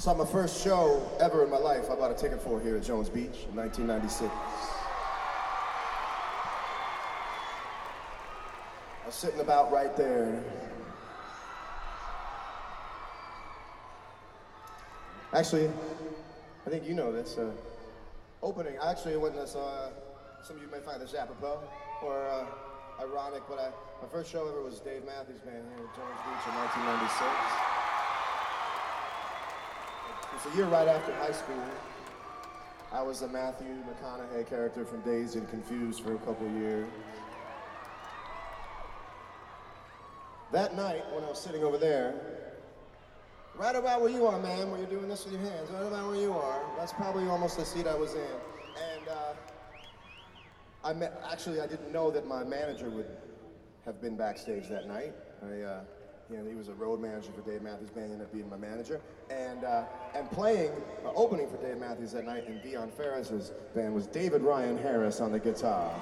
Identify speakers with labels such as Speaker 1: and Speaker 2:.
Speaker 1: saw my first show ever in my life. I bought a ticket for here at Jones Beach in 1996. I was sitting about right there. Actually, I think you know this. Uh, opening, I actually went and saw, some of you may find this apropos or uh, ironic, but I, my first show ever was Dave Matthews Band here at Jones Beach in 1996. Was a year right after high school. I was a Matthew McConaughey character from Dazed and Confused for a couple years. That night, when I was sitting over there, right about where you are, man, where you're doing this with your hands, right about where you are, that's probably almost the seat I was in. And uh, I met, actually, I didn't know that my manager would have been backstage that night. I, uh, you know, he was a road manager for Dave Matthews Band, ended up being my manager. And, uh, and playing, uh, opening for Dave Matthews that night in Dionne Farris's band was David Ryan Harris on the guitar.